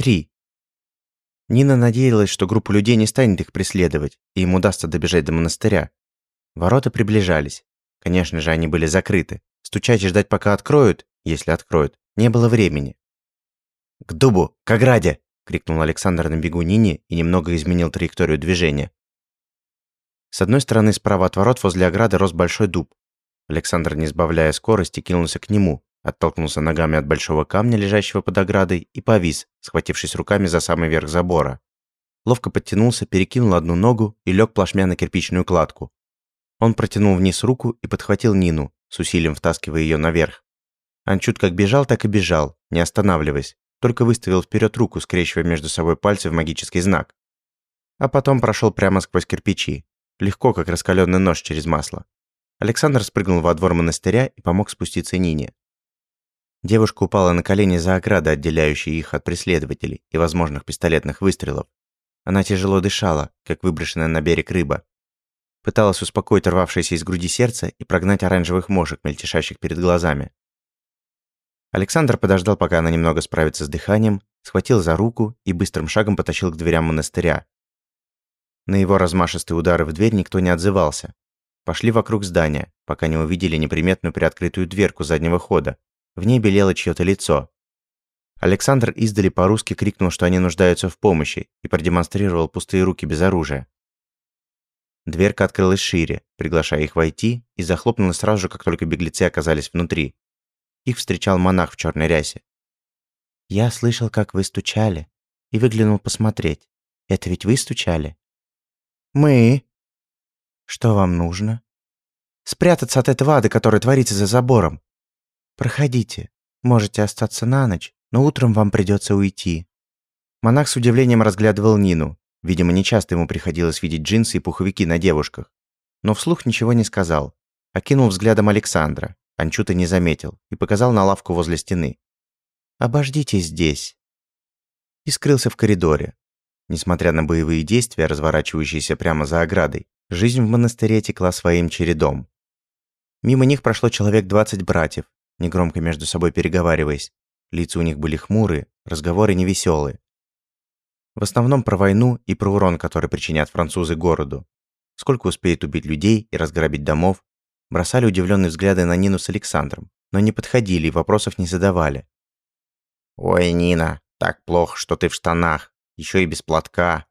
Три. Нина надеялась, что группа людей не станет их преследовать, и им удастся добежать до монастыря. Ворота приближались. Конечно же, они были закрыты. Стучать и ждать, пока откроют, если откроют, не было времени. «К дубу! К ограде!» – крикнул Александр на бегу Нине и немного изменил траекторию движения. С одной стороны, справа от ворот возле ограды рос большой дуб. Александр, не сбавляя скорости, кинулся к нему, оттолкнулся ногами от большого камня, лежащего под оградой, и повис, схватившись руками за самый верх забора. Ловко подтянулся, перекинул одну ногу и лег плашмя на кирпичную кладку. Он протянул вниз руку и подхватил Нину, с усилием втаскивая ее наверх. Анчут как бежал, так и бежал, не останавливаясь, только выставил вперед руку, скрещивая между собой пальцы в магический знак. А потом прошел прямо сквозь кирпичи, легко, как раскаленный нож через масло. Александр спрыгнул во двор монастыря и помог спуститься Нине. Девушка упала на колени за оградой, отделяющей их от преследователей и возможных пистолетных выстрелов. Она тяжело дышала, как выброшенная на берег рыба. Пыталась успокоить рвавшееся из груди сердце и прогнать оранжевых мошек, мельтешащих перед глазами. Александр подождал, пока она немного справится с дыханием, схватил за руку и быстрым шагом потащил к дверям монастыря. На его размашистые удары в дверь никто не отзывался. Пошли вокруг здания, пока не увидели неприметную приоткрытую дверку заднего хода, в ней белело чьё-то лицо. Александр издали по-русски крикнул, что они нуждаются в помощи, и продемонстрировал пустые руки без оружия. Дверка открылась шире, приглашая их войти, и захлопнулась сразу же, как только беглецы оказались внутри. Их встречал монах в черной рясе. «Я слышал, как вы стучали, и выглянул посмотреть. Это ведь вы стучали?» «Мы». «Что вам нужно?» «Спрятаться от этого ада, который творится за забором. «Проходите. Можете остаться на ночь, но утром вам придется уйти». Монах с удивлением разглядывал Нину. Видимо, нечасто ему приходилось видеть джинсы и пуховики на девушках. Но вслух ничего не сказал. Окинул взглядом Александра. Анчута не заметил и показал на лавку возле стены. «Обождите здесь». И скрылся в коридоре. Несмотря на боевые действия, разворачивающиеся прямо за оградой, жизнь в монастыре текла своим чередом. Мимо них прошло человек 20 братьев, негромко между собой переговариваясь. Лица у них были хмурые, разговоры невеселые. В основном про войну и про урон, который причинят французы городу. Сколько успеет убить людей и разграбить домов. Бросали удивленные взгляды на Нину с Александром, но не подходили и вопросов не задавали. «Ой, Нина, так плохо, что ты в штанах, еще и без платка.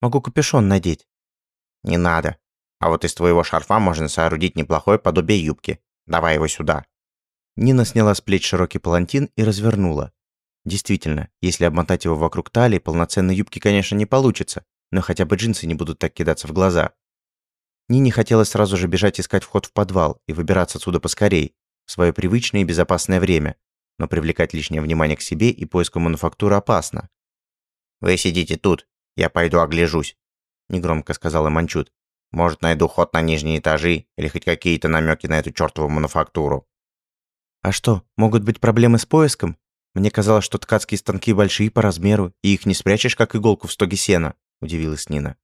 Могу капюшон надеть». «Не надо. А вот из твоего шарфа можно соорудить неплохое подобие юбки. Давай его сюда». Нина сняла с плеч широкий палантин и развернула. Действительно, если обмотать его вокруг талии, полноценной юбки, конечно, не получится, но хотя бы джинсы не будут так кидаться в глаза. Нине хотелось сразу же бежать искать вход в подвал и выбираться отсюда поскорей, в свое привычное и безопасное время, но привлекать лишнее внимание к себе и поиску мануфактуры опасно. «Вы сидите тут, я пойду огляжусь», – негромко сказал Иманчут. «Может, найду ход на нижние этажи или хоть какие-то намеки на эту чертову мануфактуру». А что, могут быть проблемы с поиском? Мне казалось, что ткацкие станки большие по размеру, и их не спрячешь, как иголку в стоге сена, удивилась Нина.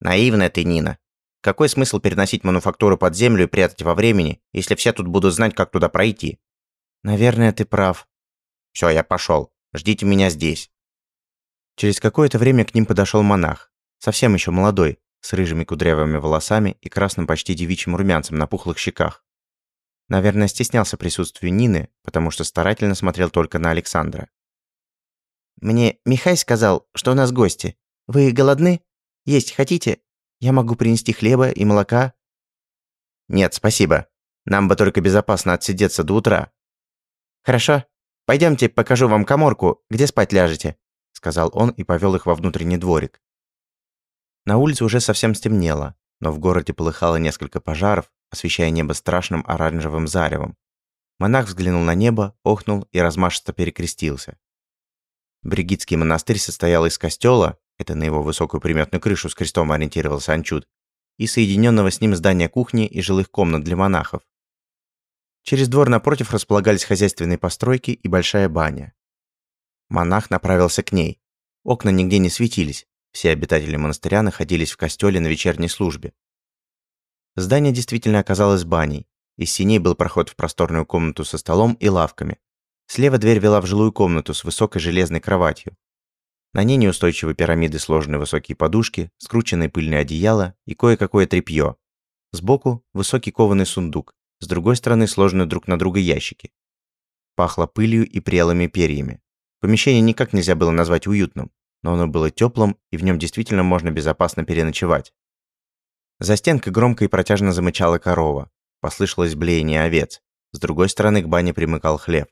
Наивная ты, Нина. Какой смысл переносить мануфактуру под землю и прятать во времени, если все тут будут знать, как туда пройти? Наверное, ты прав. Все, я пошел. Ждите меня здесь. Через какое-то время к ним подошел монах, совсем еще молодой, с рыжими кудрявыми волосами и красным почти девичьим румянцем на пухлых щеках. Наверное, стеснялся присутствия Нины, потому что старательно смотрел только на Александра. «Мне Михай сказал, что у нас гости. Вы голодны? Есть хотите? Я могу принести хлеба и молока». «Нет, спасибо. Нам бы только безопасно отсидеться до утра». «Хорошо. Пойдемте, покажу вам каморку, где спать ляжете», сказал он и повел их во внутренний дворик. На улице уже совсем стемнело, но в городе полыхало несколько пожаров, освещая небо страшным оранжевым заревом. Монах взглянул на небо, охнул и размашисто перекрестился. Бригитский монастырь состоял из костела, это на его высокую приметную крышу с крестом ориентировался Анчут, и соединенного с ним здания кухни и жилых комнат для монахов. Через двор напротив располагались хозяйственные постройки и большая баня. Монах направился к ней. Окна нигде не светились, все обитатели монастыря находились в костеле на вечерней службе. Здание действительно оказалось баней. Из синей был проход в просторную комнату со столом и лавками. Слева дверь вела в жилую комнату с высокой железной кроватью. На ней неустойчивые пирамиды сложенные высокие подушки, скрученные пыльные одеяла и кое-какое тряпье. Сбоку высокий кованый сундук, с другой стороны сложены друг на друга ящики. Пахло пылью и прелыми перьями. Помещение никак нельзя было назвать уютным, но оно было теплым, и в нем действительно можно безопасно переночевать. За стенкой громко и протяжно замычала корова. Послышалось блеяние овец. С другой стороны к бане примыкал хлеб.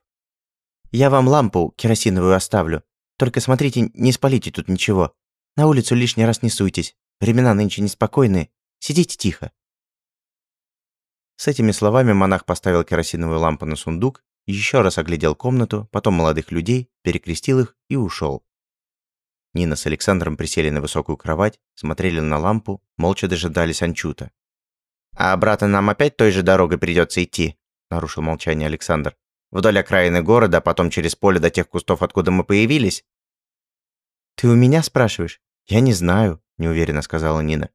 «Я вам лампу керосиновую оставлю. Только смотрите, не спалите тут ничего. На улицу лишний раз не суйтесь. Времена нынче неспокойные. Сидите тихо». С этими словами монах поставил керосиновую лампу на сундук, еще раз оглядел комнату, потом молодых людей, перекрестил их и ушел. Нина с Александром присели на высокую кровать, смотрели на лампу, молча дожидались Анчута. «А обратно нам опять той же дорогой придется идти?» – нарушил молчание Александр. «Вдоль окраины города, а потом через поле до тех кустов, откуда мы появились?» «Ты у меня спрашиваешь? Я не знаю», – неуверенно сказала Нина.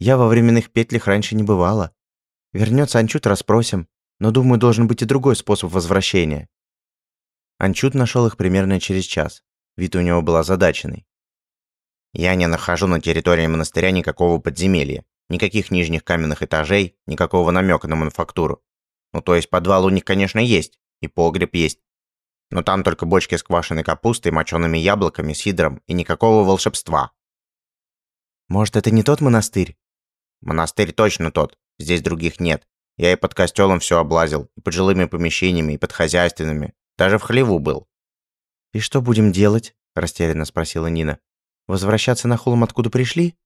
«Я во временных петлях раньше не бывала. Вернется Анчут, расспросим. Но, думаю, должен быть и другой способ возвращения. Анчут нашел их примерно через час. Вид у него был озадаченный. «Я не нахожу на территории монастыря никакого подземелья, никаких нижних каменных этажей, никакого намека на мануфактуру. Ну, то есть подвал у них, конечно, есть, и погреб есть. Но там только бочки с квашеной капустой, мочеными яблоками, сидром и никакого волшебства». «Может, это не тот монастырь?» «Монастырь точно тот. Здесь других нет. Я и под костелом все облазил, и под жилыми помещениями, и под хозяйственными. Даже в хлеву был. «И что будем делать?» – растерянно спросила Нина. «Возвращаться на холм, откуда пришли?»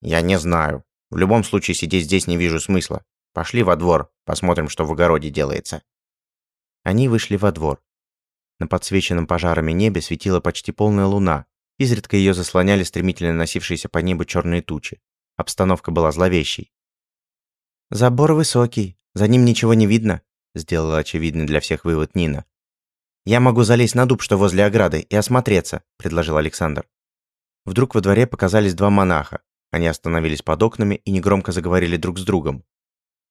«Я не знаю. В любом случае сидеть здесь не вижу смысла. Пошли во двор, посмотрим, что в огороде делается». Они вышли во двор. На подсвеченном пожарами небе светила почти полная луна. Изредка ее заслоняли стремительно носившиеся по небу черные тучи. Обстановка была зловещей. «Забор высокий, за ним ничего не видно», – сделала очевидный для всех вывод Нина. «Я могу залезть на дуб, что возле ограды, и осмотреться», – предложил Александр. Вдруг во дворе показались два монаха. Они остановились под окнами и негромко заговорили друг с другом.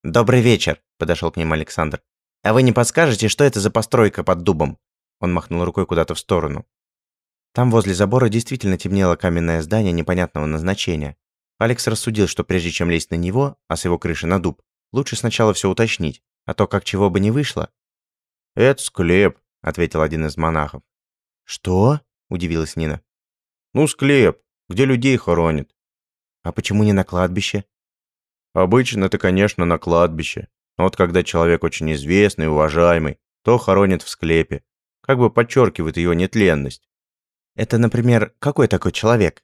«Добрый вечер», – подошел к ним Александр. «А вы не подскажете, что это за постройка под дубом?» Он махнул рукой куда-то в сторону. Там возле забора действительно темнело каменное здание непонятного назначения. Алекс рассудил, что прежде чем лезть на него, а с его крыши на дуб, лучше сначала все уточнить, а то как чего бы не вышло. «Это склеп», — ответил один из монахов. «Что?» — удивилась Нина. «Ну, склеп, где людей хоронят». «А почему не на кладбище?» «Обычно это, конечно, на кладбище. Но вот когда человек очень известный, уважаемый, то хоронят в склепе. Как бы подчеркивает ее нетленность». «Это, например, какой такой человек?»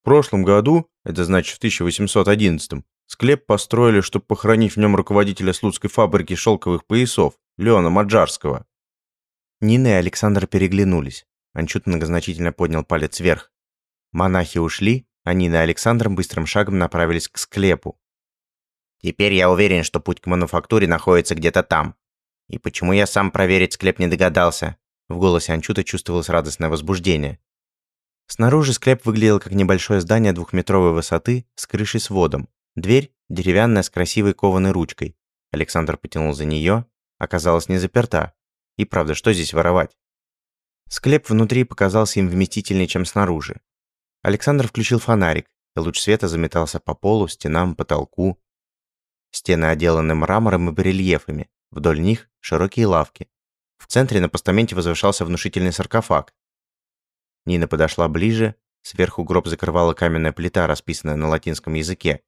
В прошлом году, это значит в 1811 склеп построили, чтобы похоронить в нем руководителя Слуцкой фабрики шелковых поясов, Леона Маджарского. Нина и Александр переглянулись. Анчут многозначительно поднял палец вверх. Монахи ушли, а Нина и Александр быстрым шагом направились к склепу. «Теперь я уверен, что путь к мануфактуре находится где-то там. И почему я сам проверить склеп не догадался?» В голосе Анчута чувствовалось радостное возбуждение. Снаружи склеп выглядел как небольшое здание двухметровой высоты с крышей с водом. Дверь деревянная с красивой кованой ручкой. Александр потянул за нее, оказалась не заперта. И правда, что здесь воровать? Склеп внутри показался им вместительнее, чем снаружи. Александр включил фонарик, и луч света заметался по полу, стенам, потолку. Стены отделаны мрамором и барельефами, вдоль них широкие лавки. В центре на постаменте возвышался внушительный саркофаг, Нина подошла ближе, сверху гроб закрывала каменная плита, расписанная на латинском языке.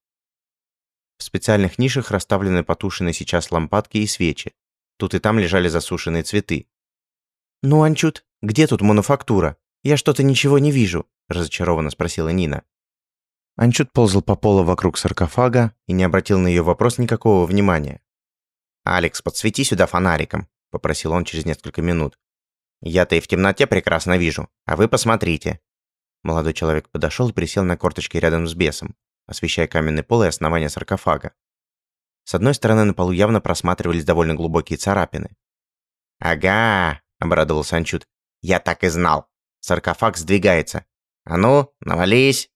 В специальных нишах расставлены потушенные сейчас лампадки и свечи. Тут и там лежали засушенные цветы. «Ну, Анчут, где тут мануфактура? Я что-то ничего не вижу», – разочарованно спросила Нина. Анчут ползал по полу вокруг саркофага и не обратил на ее вопрос никакого внимания. «Алекс, подсвети сюда фонариком», – попросил он через несколько минут. Я-то и в темноте прекрасно вижу, а вы посмотрите». Молодой человек подошел и присел на корточки рядом с бесом, освещая каменный пол и основание саркофага. С одной стороны на полу явно просматривались довольно глубокие царапины. «Ага», — обрадовался Анчут. «Я так и знал. Саркофаг сдвигается. А ну, навались!»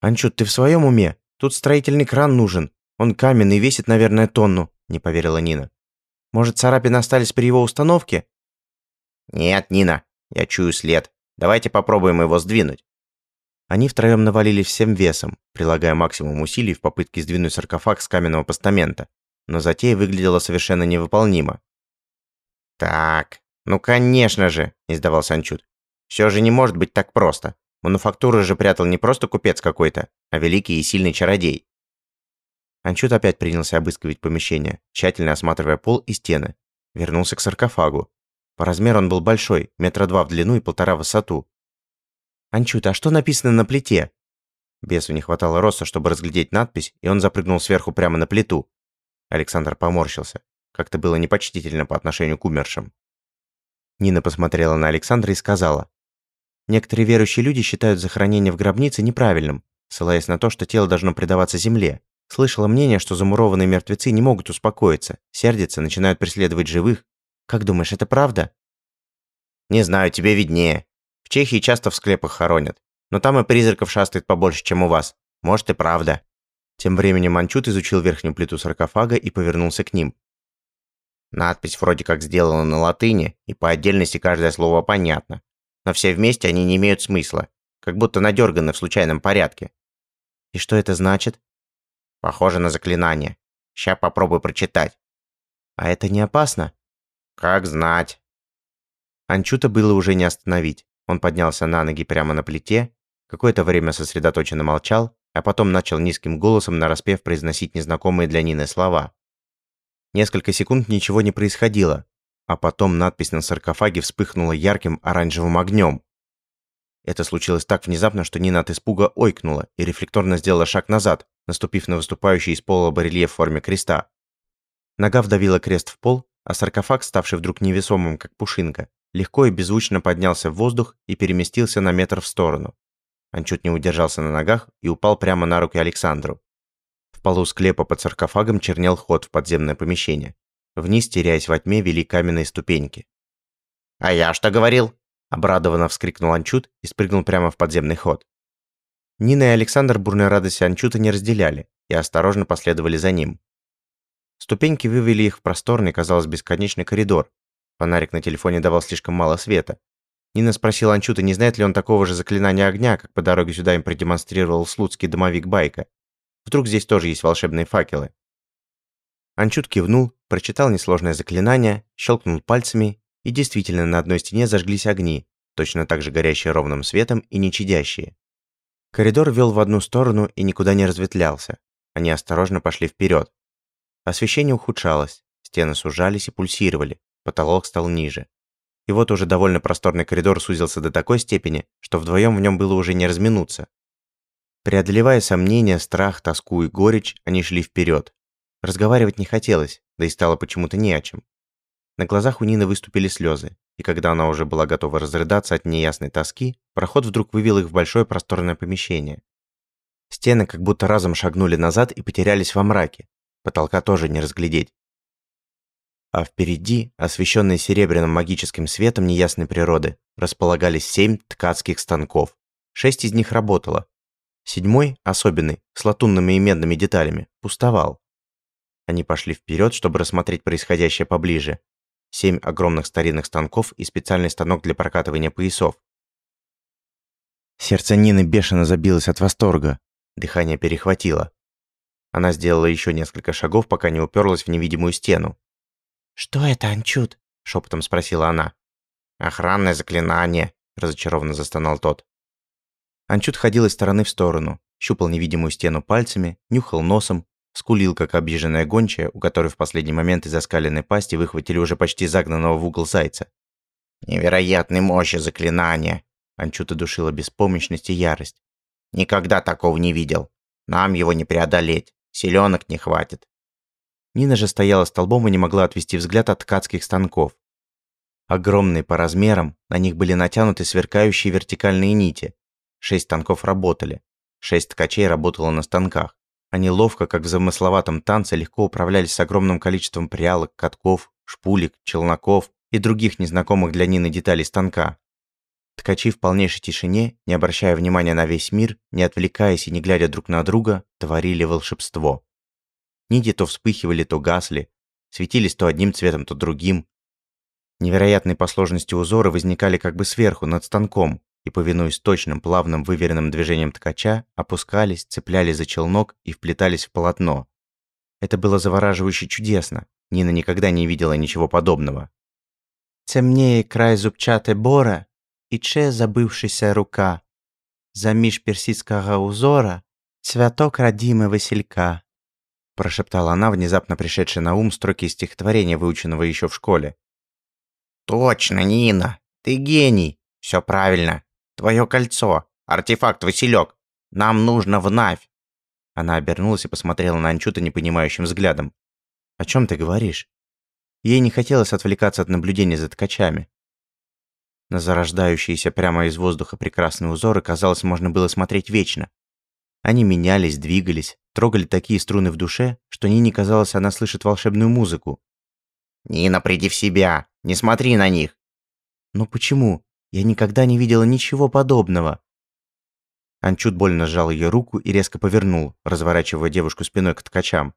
«Анчут, ты в своем уме? Тут строительный кран нужен. Он каменный, весит, наверное, тонну», — не поверила Нина. Может, царапины остались при его установке?» «Нет, Нина, я чую след. Давайте попробуем его сдвинуть». Они втроем навалились всем весом, прилагая максимум усилий в попытке сдвинуть саркофаг с каменного постамента, но затея выглядела совершенно невыполнимо. «Так, ну конечно же», – издавался Анчут. «Все же не может быть так просто. Мануфактуру же прятал не просто купец какой-то, а великий и сильный чародей». Анчут опять принялся обыскивать помещение, тщательно осматривая пол и стены. Вернулся к саркофагу. По размеру он был большой, метра два в длину и полтора в высоту. «Анчут, а что написано на плите?» Бесу не хватало роста, чтобы разглядеть надпись, и он запрыгнул сверху прямо на плиту. Александр поморщился. Как-то было непочтительно по отношению к умершим. Нина посмотрела на Александра и сказала. «Некоторые верующие люди считают захоронение в гробнице неправильным, ссылаясь на то, что тело должно предаваться земле. Слышала мнение, что замурованные мертвецы не могут успокоиться, сердятся, начинают преследовать живых. Как думаешь, это правда?» «Не знаю, тебе виднее. В Чехии часто в склепах хоронят. Но там и призраков шастает побольше, чем у вас. Может и правда». Тем временем Манчут изучил верхнюю плиту саркофага и повернулся к ним. Надпись вроде как сделана на латыни, и по отдельности каждое слово понятно. Но все вместе они не имеют смысла, как будто надерганы в случайном порядке. И что это значит? Похоже на заклинание. Ща попробуй прочитать. А это не опасно? Как знать. Анчута было уже не остановить. Он поднялся на ноги прямо на плите, какое-то время сосредоточенно молчал, а потом начал низким голосом нараспев произносить незнакомые для Нины слова. Несколько секунд ничего не происходило, а потом надпись на саркофаге вспыхнула ярким оранжевым огнем. Это случилось так внезапно, что Нина от испуга ойкнула и рефлекторно сделала шаг назад, наступив на выступающий из пола барельеф в форме креста. Нога вдавила крест в пол, а саркофаг, ставший вдруг невесомым, как пушинка, легко и беззвучно поднялся в воздух и переместился на метр в сторону. Он чуть не удержался на ногах и упал прямо на руки Александру. В полу склепа под саркофагом чернел ход в подземное помещение. Вниз, теряясь во тьме, вели каменные ступеньки. «А я что говорил?» Обрадованно вскрикнул Анчут и спрыгнул прямо в подземный ход. Нина и Александр бурной радости Анчута не разделяли и осторожно последовали за ним. Ступеньки вывели их в просторный, казалось, бесконечный коридор, Фонарик на телефоне давал слишком мало света. Нина спросила Анчута, не знает ли он такого же заклинания огня, как по дороге сюда им продемонстрировал слуцкий домовик Байка. Вдруг здесь тоже есть волшебные факелы. Анчут кивнул, прочитал несложное заклинание, щелкнул пальцами, и действительно на одной стене зажглись огни, точно так же горящие ровным светом и не чадящие. Коридор вел в одну сторону и никуда не разветвлялся. Они осторожно пошли вперед. Освещение ухудшалось, стены сужались и пульсировали, потолок стал ниже. И вот уже довольно просторный коридор сузился до такой степени, что вдвоем в нем было уже не разминуться. Преодолевая сомнения, страх, тоску и горечь, они шли вперед. Разговаривать не хотелось, да и стало почему-то не о чем. На глазах у Нины выступили слезы, и когда она уже была готова разрыдаться от неясной тоски, проход вдруг вывел их в большое просторное помещение. Стены как будто разом шагнули назад и потерялись во мраке. Потолка тоже не разглядеть а впереди, освещенные серебряным магическим светом неясной природы, располагались семь ткацких станков. Шесть из них работало. Седьмой, особенный, с латунными и медными деталями, пустовал. Они пошли вперед, чтобы рассмотреть происходящее поближе. Семь огромных старинных станков и специальный станок для прокатывания поясов. Сердце Нины бешено забилось от восторга. Дыхание перехватило. Она сделала еще несколько шагов, пока не уперлась в невидимую стену. «Что это, Анчут?» – шепотом спросила она. «Охранное заклинание», – разочарованно застонал тот. Анчут ходил из стороны в сторону, щупал невидимую стену пальцами, нюхал носом, скулил, как обиженная гончая, у которой в последний момент из оскаленной пасти выхватили уже почти загнанного в угол зайца. «Невероятной мощи заклинания!» Анчута душила беспомощность и ярость. «Никогда такого не видел. Нам его не преодолеть. Селенок не хватит. Нина же стояла столбом и не могла отвести взгляд от ткацких станков. Огромные по размерам, на них были натянуты сверкающие вертикальные нити. Шесть станков работали. Шесть ткачей работало на станках. Они ловко, как в замысловатом танце, легко управлялись с огромным количеством прялок, катков, шпулек, челноков и других незнакомых для Нины деталей станка. Ткачи в полнейшей тишине, не обращая внимания на весь мир, не отвлекаясь и не глядя друг на друга, творили волшебство. Нити то вспыхивали, то гасли. светились то одним цветом, то другим. Невероятные по сложности узоры возникали как бы сверху, над станком, и, повинуясь точным, плавным, выверенным движением ткача, опускались, цеплялись за челнок и вплетались в полотно. Это было завораживающе чудесно. Нина никогда не видела ничего подобного. Темнее край зубчатой бора, і че забившися рука. Заміж персидского узора цвяток родимый василька. Прошептала она, внезапно пришедшая на ум строки стихотворения, выученного еще в школе. «Точно, Нина! Ты гений! Все правильно! Твое кольцо! Артефакт Василек! Нам нужно в Навь!» Она обернулась и посмотрела на Анчута непонимающим взглядом. «О чем ты говоришь?» Ей не хотелось отвлекаться от наблюдения за ткачами. На зарождающиеся прямо из воздуха прекрасные узоры, казалось, можно было смотреть вечно. Они менялись, двигались, трогали такие струны в душе, что Нине казалось, она слышит волшебную музыку. «Нина, приди в себя! Не смотри на них!» «Но почему? Я никогда не видела ничего подобного!» Анчут больно сжал ее руку и резко повернул, разворачивая девушку спиной к ткачам.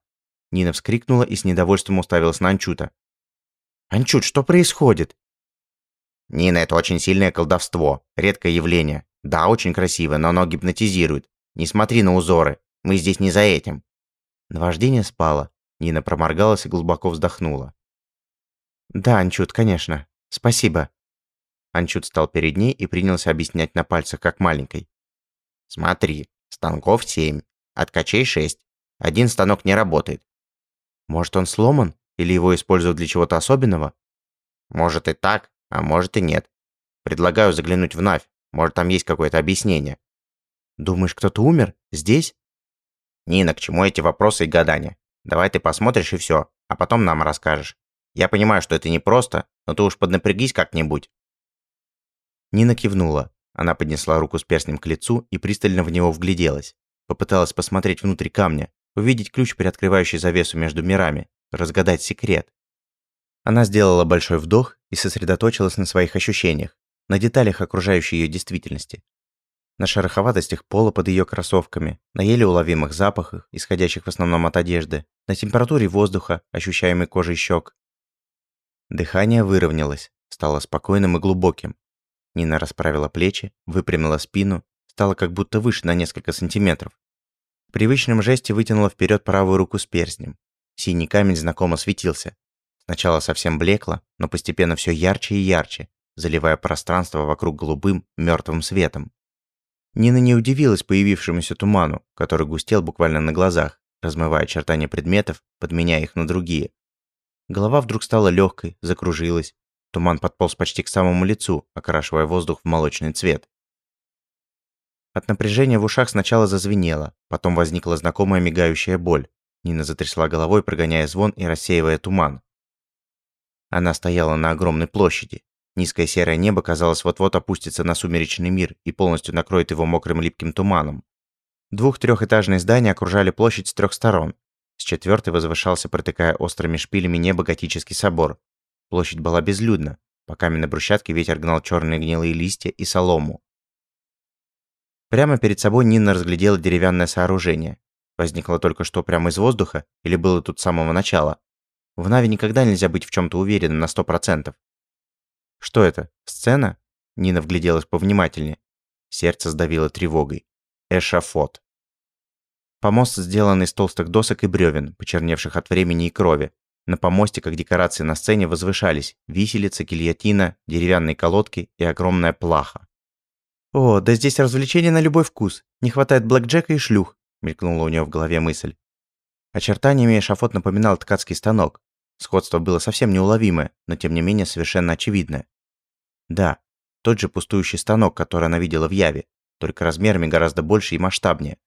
Нина вскрикнула и с недовольством уставилась на Анчута. «Анчут, что происходит?» Нина, это очень сильное колдовство, редкое явление. Да, очень красиво, но оно гипнотизирует. Не смотри на узоры, мы здесь не за этим. Наваждение спало. Нина проморгалась и глубоко вздохнула. Да, Анчут, конечно. Спасибо. Анчут стал перед ней и принялся объяснять на пальцах, как маленькой. Смотри, станков семь, от качей шесть. Один станок не работает. Может, он сломан? Или его используют для чего-то особенного? Может и так, а может и нет. Предлагаю заглянуть в Навь. Может, там есть какое-то объяснение. Думаешь, кто-то умер? Здесь? Нина, к чему эти вопросы и гадания? Давай ты посмотришь и все, а потом нам расскажешь. Я понимаю, что это непросто, но ты уж поднапрягись как-нибудь. Нина кивнула. Она поднесла руку с перстнем к лицу и пристально в него вгляделась. Попыталась посмотреть внутрь камня, увидеть ключ, приоткрывающий завесу между мирами, разгадать секрет. Она сделала большой вдох и сосредоточилась на своих ощущениях, на деталях окружающей ее действительности. На шероховатостях пола под ее кроссовками, на еле уловимых запахах, исходящих в основном от одежды, на температуре воздуха, ощущаемой кожей щек. Дыхание выровнялось, стало спокойным и глубоким. Нина расправила плечи, выпрямила спину, стала как будто выше на несколько сантиметров. В привычном жесте вытянула вперед правую руку с перстнем. Синий камень знакомо светился, Сначала совсем блекло, но постепенно все ярче и ярче, заливая пространство вокруг голубым, мертвым светом. Нина не удивилась появившемуся туману, который густел буквально на глазах, размывая очертания предметов, подменяя их на другие. Голова вдруг стала легкой, закружилась. Туман подполз почти к самому лицу, окрашивая воздух в молочный цвет. От напряжения в ушах сначала зазвенело, потом возникла знакомая мигающая боль. Нина затрясла головой, прогоняя звон и рассеивая туман. Она стояла на огромной площади. Низкое серое небо, казалось, вот-вот опустится на сумеречный мир и полностью накроет его мокрым липким туманом. Двух-трехэтажные здания окружали площадь с трех сторон. С четвертой возвышался, протыкая острыми шпилями небо готический собор. Площадь была безлюдна. По каменной брусчатке ветер гнал черные гнилые листья и солому. Прямо перед собой Нина разглядела деревянное сооружение. Возникло только что прямо из воздуха или было тут с самого начала? В Нави никогда нельзя быть в чем-то уверенным на сто процентов. Что это? Сцена? Нина вгляделась повнимательнее. Сердце сдавило тревогой. Эшафот. Помост сделан из толстых досок и бревен, почерневших от времени и крови. На помосте, как декорации на сцене, возвышались виселица, гильотина, деревянные колодки и огромная плаха. «О, да здесь развлечения на любой вкус. Не хватает блэкджека и шлюх», — мелькнула у нее в голове мысль. Очертаниями эшафот напоминал ткацкий станок. Сходство было совсем неуловимое, но тем не менее совершенно очевидное. Да, тот же пустующий станок, который она видела в Яве, только размерами гораздо больше и масштабнее.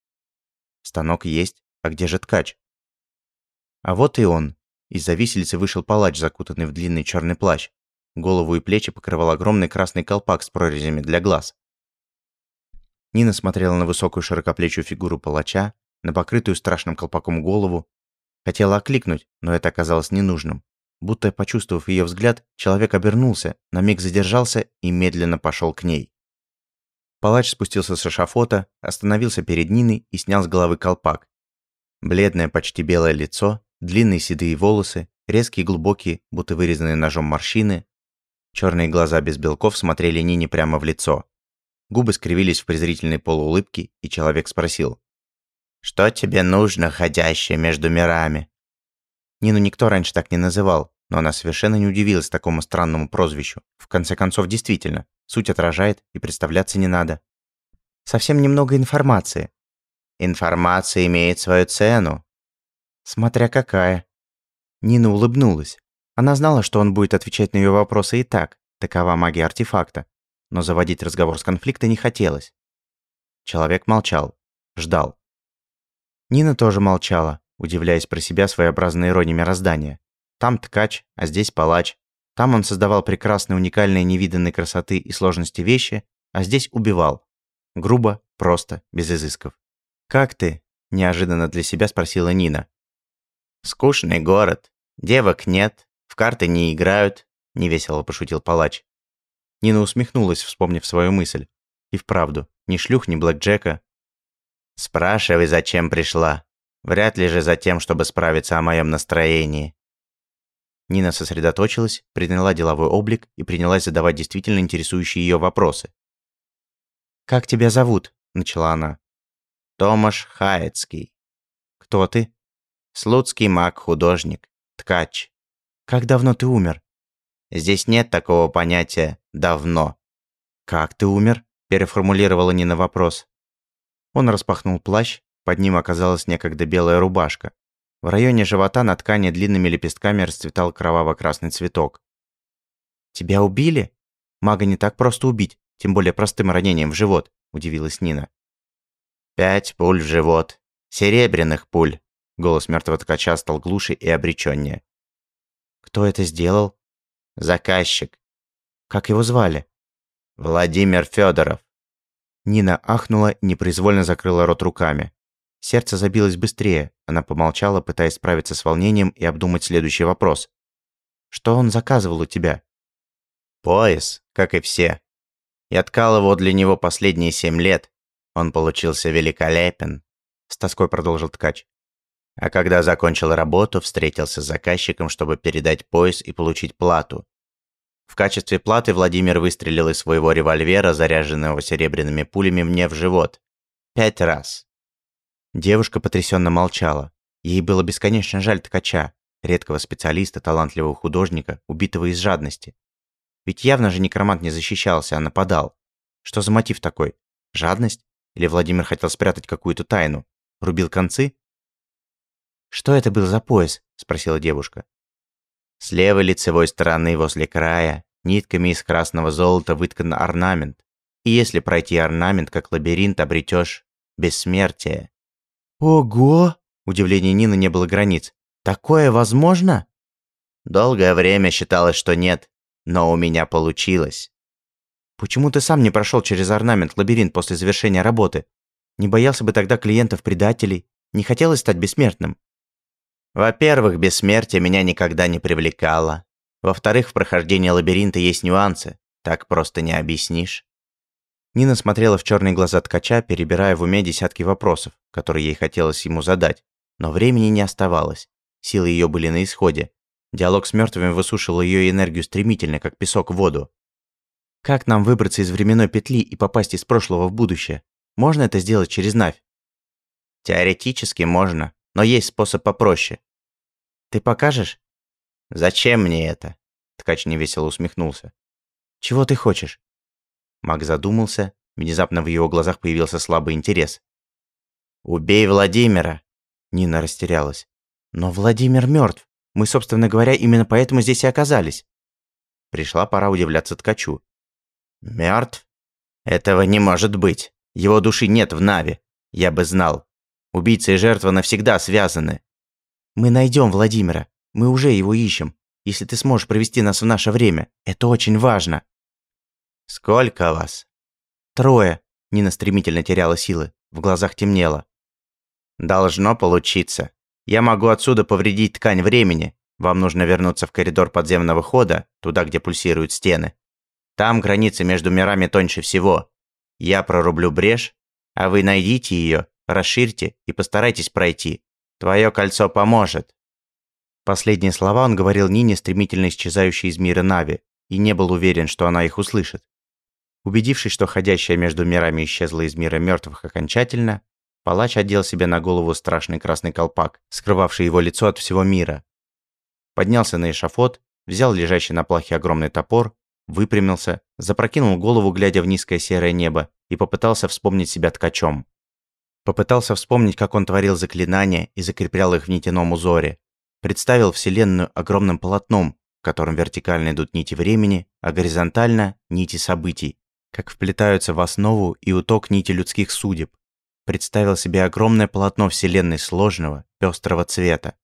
Станок есть, а где же ткач? А вот и он. Из-за виселицы вышел палач, закутанный в длинный черный плащ. Голову и плечи покрывал огромный красный колпак с прорезями для глаз. Нина смотрела на высокую широкоплечую фигуру палача, на покрытую страшным колпаком голову. Хотела окликнуть, но это оказалось ненужным. Будто почувствовав ее взгляд, человек обернулся, на миг задержался и медленно пошел к ней. Палач спустился с эшафота, остановился перед Ниной и снял с головы колпак. Бледное, почти белое лицо, длинные седые волосы, резкие глубокие, будто вырезанные ножом морщины. Черные глаза без белков смотрели Нине прямо в лицо. Губы скривились в презрительной полуулыбке, и человек спросил. «Что тебе нужно, ходящее между мирами?» Нину никто раньше так не называл, но она совершенно не удивилась такому странному прозвищу. В конце концов, действительно, суть отражает и представляться не надо. Совсем немного информации. Информация имеет свою цену. Смотря какая. Нина улыбнулась. Она знала, что он будет отвечать на ее вопросы и так, такова магия артефакта но заводить разговор с конфликта не хотелось. Человек молчал, ждал. Нина тоже молчала, удивляясь про себя своеобразной иронии мироздания. Там ткач, а здесь палач. Там он создавал прекрасные, уникальные, невиданной красоты и сложности вещи, а здесь убивал. Грубо, просто, без изысков. «Как ты?» – неожиданно для себя спросила Нина. «Скучный город. Девок нет, в карты не играют», – невесело пошутил палач. Нина усмехнулась, вспомнив свою мысль. И вправду, ни шлюх, ни блэкджека. «Спрашивай, зачем пришла. Вряд ли же за тем, чтобы справиться о моем настроении». Нина сосредоточилась, приняла деловой облик и принялась задавать действительно интересующие ее вопросы. «Как тебя зовут?» – начала она. «Томаш Хаецкий». «Кто ты?» «Слуцкий маг-художник. Ткач». «Как давно ты умер?» Здесь нет такого понятия «давно». «Как ты умер?» – переформулировала Нина вопрос. Он распахнул плащ, под ним оказалась некогда белая рубашка. В районе живота на ткани длинными лепестками расцветал кроваво-красный цветок. «Тебя убили? Мага не так просто убить, тем более простым ранением в живот», – удивилась Нина. «Пять пуль в живот. Серебряных пуль», – голос мертвого ткача стал глуше и обреченнее. «Кто это сделал?» Заказчик. Как его звали? Владимир Федоров. Нина ахнула и непроизвольно закрыла рот руками. Сердце забилось быстрее. Она помолчала, пытаясь справиться с волнением и обдумать следующий вопрос. Что он заказывал у тебя? Пояс, как и все. Я ткал его для него последние семь лет. Он получился великолепен. С тоской продолжил ткач. А когда закончил работу, встретился с заказчиком, чтобы передать пояс и получить плату. В качестве платы Владимир выстрелил из своего револьвера, заряженного серебряными пулями, мне в живот. Пять раз. Девушка потрясенно молчала. Ей было бесконечно жаль ткача, редкого специалиста, талантливого художника, убитого из жадности. Ведь явно же некромант не защищался, а нападал. Что за мотив такой? Жадность? Или Владимир хотел спрятать какую-то тайну? Рубил концы? «Что это был за пояс?» – спросила девушка. С левой лицевой стороны возле края нитками из красного золота выткан орнамент. И если пройти орнамент как лабиринт, обретешь бессмертие. «Ого!» – удивление Нины не было границ. «Такое возможно?» Долгое время считалось, что нет, но у меня получилось. Почему ты сам не прошел через орнамент лабиринт после завершения работы? Не боялся бы тогда клиентов-предателей? Не хотелось стать бессмертным? Во-первых, бессмертие меня никогда не привлекало. Во-вторых, в прохождении лабиринта есть нюансы. Так просто не объяснишь. Нина смотрела в черные глаза ткача, перебирая в уме десятки вопросов, которые ей хотелось ему задать. Но времени не оставалось. Силы ее были на исходе. Диалог с мертвыми высушивал ее энергию стремительно, как песок в воду. Как нам выбраться из временной петли и попасть из прошлого в будущее? Можно это сделать через Навь? Теоретически можно, но есть способ попроще. Ты покажешь? Зачем мне это? Ткач невесело усмехнулся. Чего ты хочешь? Маг задумался, внезапно в его глазах появился слабый интерес. Убей Владимира. Нина растерялась. Но Владимир мертв. Мы, собственно говоря, именно поэтому здесь и оказались. Пришла пора удивляться ткачу. Мертв? Этого не может быть. Его души нет в Нави. Я бы знал. Убийца и жертва навсегда связаны. Мы найдем Владимира. Мы уже его ищем. Если ты сможешь провести нас в наше время, это очень важно. Сколько вас? Трое. Нина стремительно теряла силы. В глазах темнело. Должно получиться. Я могу отсюда повредить ткань времени. Вам нужно вернуться в коридор подземного хода, туда, где пульсируют стены. Там граница между мирами тоньше всего. Я прорублю брешь, а вы найдите ее, расширьте и постарайтесь пройти. Твое кольцо поможет. Последние слова он говорил Нине, стремительно исчезающей из мира Нави, и не был уверен, что она их услышит. Убедившись, что ходящая между мирами исчезла из мира мертвых окончательно, палач одел себе на голову страшный красный колпак, скрывавший его лицо от всего мира. Поднялся на эшафот, взял лежащий на плахе огромный топор, выпрямился, запрокинул голову, глядя в низкое серое небо, и попытался вспомнить себя ткачом. Попытался вспомнить, как он творил заклинания и закреплял их в нитяном узоре, представил Вселенную огромным полотном, в котором вертикально идут нити времени, а горизонтально – нити событий, как вплетаются в основу и уток нити людских судеб. Представил себе огромное полотно Вселенной сложного, пестрого цвета.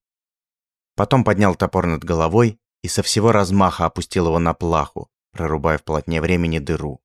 Потом поднял топор над головой и со всего размаха опустил его на плаху, прорубая в полотне времени дыру.